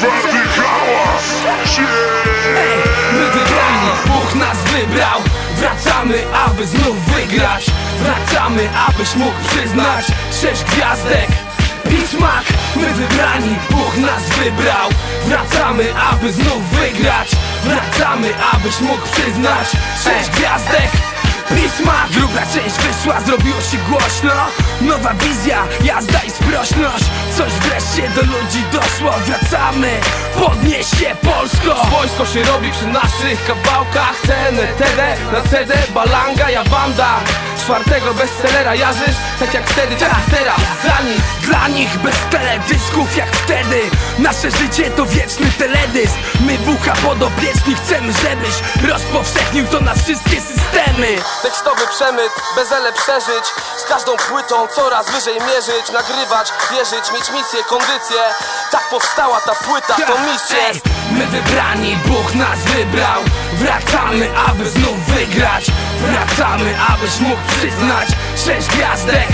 czwarty. My wygrani, Bóg nas wybrał. Wracamy, aby znów wygrać. Wracamy, abyś mógł przyznać Sześć gwiazdek. Bismak, my wybrani, Bóg nas wybrał. Wracamy, aby znów wygrać. Wracamy, abyś mógł przyznać Sześć gwiazdek wyszła, zrobiło się głośno. Nowa wizja, jazda i sprośność Coś wreszcie do ludzi doszło. Wracamy, podnieś się Polsko. Wojsko się robi przy naszych kawałkach. Cenę TD na CD, balanga, jawanda Czwartego bestsellera jarzysz, tak jak wtedy, tak jak teraz. Za nic Dla nich bez teledysków jak wtedy. Nasze życie to wieczny teledysk. My bucha podopieczni chcemy, żebyś Rozpowszechnił to na wszystkie systemy Tekstowy przemyt, bezele przeżyć. Z każdą płytą coraz wyżej mierzyć. Nagrywać, wierzyć, mieć misję, kondycję. Tak powstała ta płyta, to misję Ej, My wybrani, Bóg nas wybrał. Wracamy, aby znów wygrać. Wracamy, abyś mógł przyznać Sześć gwiazdek.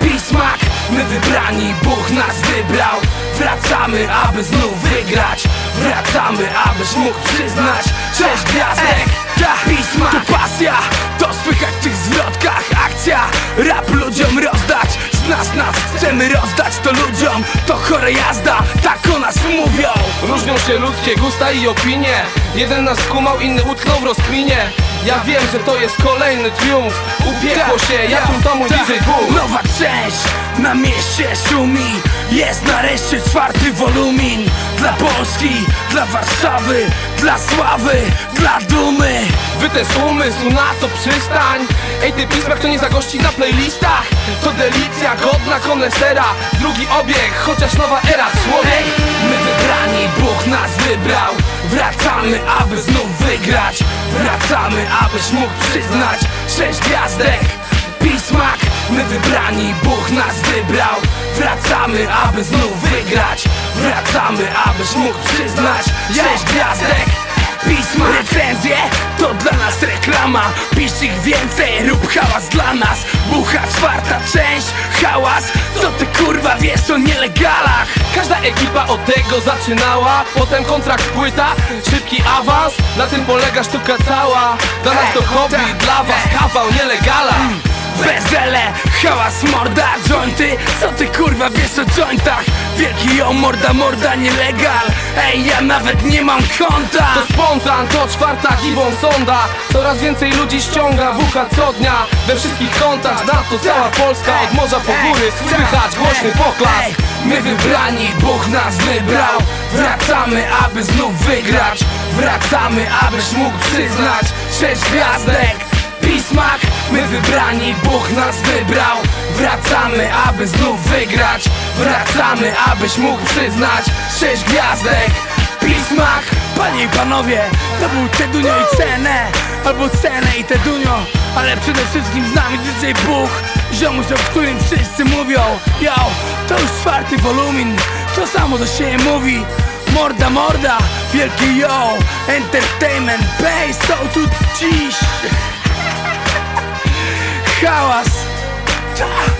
Pismak, my wybrani, Bóg nas wybrał. Wracamy, aby znów wygrać. Wracamy, abyś mógł przyznać Sześć gwiazdek chcemy rozdać to ludziom. To chora jazda, tak o nas mówią. Różnią się ludzkie gusta i opinie. Jeden nas skumał, inny utknął w rozkminie Ja wiem, że to jest kolejny triumf. Upiekło się, ja tu to mój Tak. DJ Boom Nowa część na mieście szumi. Jest nareszcie czwarty wolumin. Dla Polski, dla Warszawy Dla sławy, dla dumy. Wytes umysł, na to przystań. Ej ty pismak to nie zagości na playlistach? To delicja godna konesera. Drugi obieg, chociaż nowa era człowiek my wybrani, Bóg nas wybrał. Wracamy, aby znów wygrać Wracamy, abyś mógł przyznać Sześć gwiazdek. Pismak, my wybrani, Bóg nas wybrał. Wracamy, aby znów wygrać. Wracamy, abyś mógł przyznać Sześć gwiazdek. Pisma, recenzje to dla nas reklama. Pisz ich więcej, rób hałas dla nas. Bucha czwarta część, hałas. Co ty kurwa wiesz o nielegalach? Każda ekipa od tego zaczynała. Potem kontrakt płyta, szybki awans. Na tym polega sztuka cała. Dla nas to hobby, tak, dla was kawał nielegala hałas, morda, jointy. Co ty kurwa wiesz o jointach? Wielki ją morda, morda, nielegal. Ej, ja nawet nie mam konta. To spontan, to czwarta gibon sonda. Coraz więcej ludzi ściąga wucha co dnia. We wszystkich kątach, na to cała Polska. Od morza po góry, słychać głośny poklask. My wybrani, Bóg nas wybrał. Wracamy, aby znów wygrać. Wracamy, abyś mógł przyznać Sześć gwiazdek. Pismak, my wybrani, Bóg nas wybrał. Wracamy, aby znów wygrać. Wracamy, abyś mógł przyznać Sześć gwiazdek. Pismak, panie i panowie To był Tedunio i Cenę Albo Cenę i Tedunio Ale przede wszystkim z nami DJ Bóg Ziomuś, o którym wszyscy mówią. Yo, to już czwarty wolumin To samo co się mówi. Morda, morda, wielki yo Entertainment, bass, to tu dziś Hałas Ta.